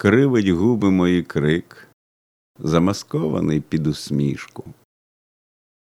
кривить губи мої крик, замаскований під усмішку.